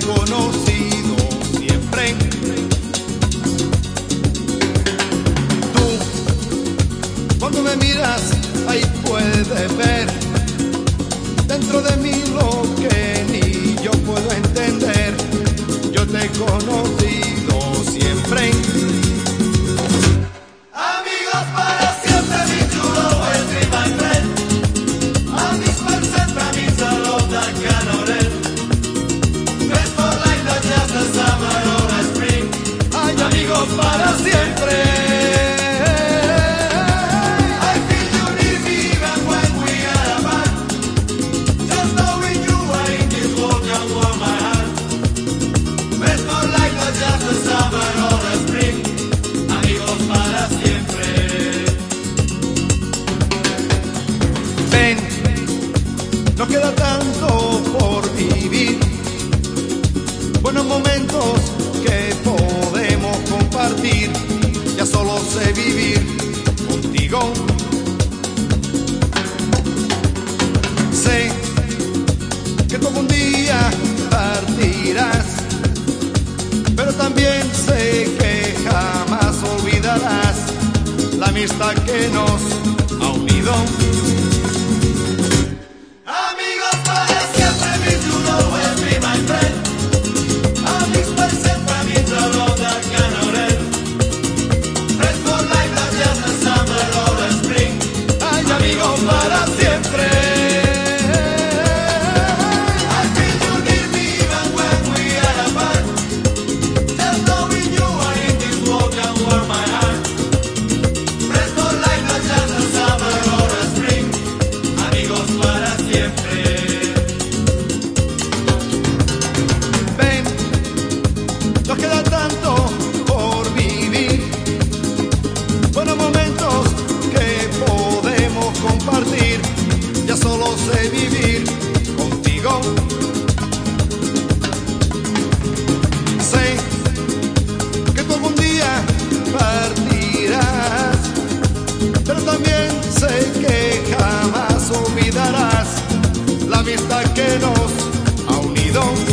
conocido siempre. Tú, cuando me miras, ahí puedes ver dentro de mí lo que ni yo puedo entender. Yo te conozco. Tanto por vivir. Buenos momentos que sé vivir contigo. Sé que tú un día partirás, pero también sé que jamás olvidarás la amistad que nos ha unido. nos queda tanto por vivir. Buenos momentos que podemos compartir, ya solo sé vivir contigo. Sé que tú algún día partirás, pero también sé que jamás olvidarás la amistad que nos ha unido.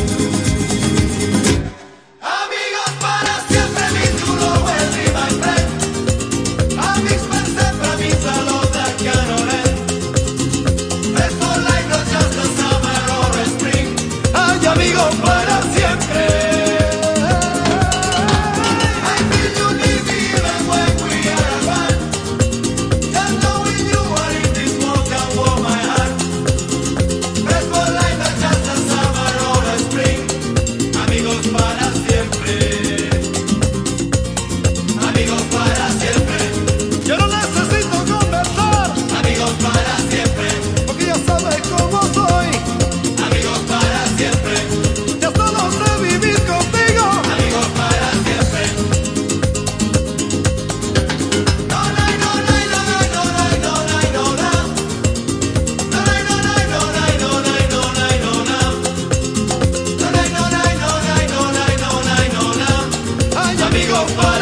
Europa.